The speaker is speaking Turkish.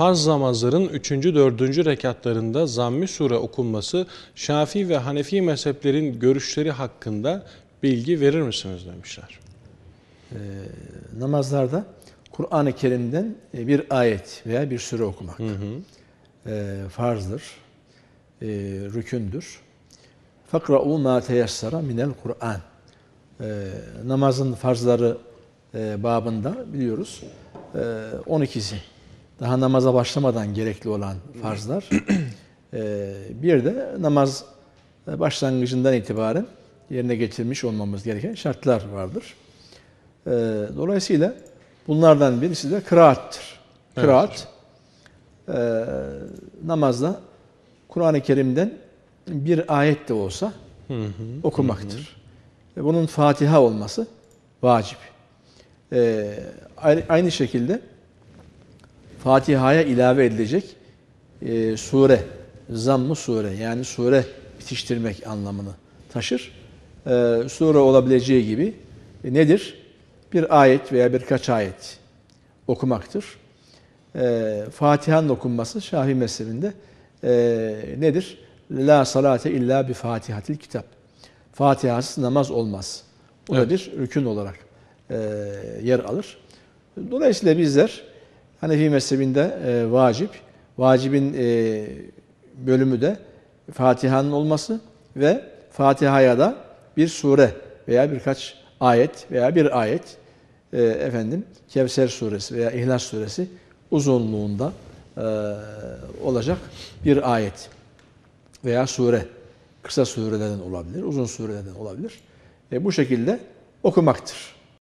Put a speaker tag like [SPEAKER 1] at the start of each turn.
[SPEAKER 1] farz namazların 3. 4. rekatlarında zamm-ı sure okunması Şafii ve Hanefi mezheplerin görüşleri hakkında bilgi verir misiniz demişler.
[SPEAKER 2] Ee, namazlarda Kur'an-ı Kerim'den e, bir ayet veya bir sure okumak
[SPEAKER 1] Hı hı.
[SPEAKER 2] e, farzdır, e, rükündür. Ma teyessara minel Kur'an. E, namazın farzları e, babında biliyoruz e, 12'si. Daha namaza başlamadan gerekli olan farzlar. E, bir de namaz e, başlangıcından itibaren yerine getirmiş olmamız gereken şartlar vardır. E, dolayısıyla bunlardan birisi de kıraattır.
[SPEAKER 1] Evet
[SPEAKER 2] Kıraat e, namazda Kur'an-ı Kerim'den bir ayet de olsa
[SPEAKER 1] Hı hı.
[SPEAKER 2] okumaktır. Ve bunun Fatiha olması vacip. E, aynı, aynı şekilde Fatiha'ya ilave edilecek e, sure, zamm-ı sure yani sure bitiştirmek anlamını taşır. E, sure olabileceği gibi e, nedir? Bir ayet veya birkaç ayet okumaktır. E, Fatiha'nın okunması Şafii mezhebinde e, nedir? La salate illa bi fatihatil kitap. Fatihasız namaz olmaz. Bu da
[SPEAKER 1] Evet.
[SPEAKER 2] bir rükün olarak e, yer alır. Dolayısıyla bizler Hanefi mezhebinde e, vacip, vacibin e, bölümü de Fatiha'nın olması ve Fatiha'ya da bir sure veya birkaç ayet veya bir ayet e, efendim Kevser suresi veya İhlas suresi uzunluğunda e, olacak bir ayet veya sure. Kısa surelerden olabilir, uzun surelerden olabilir. E, bu şekilde okumaktır.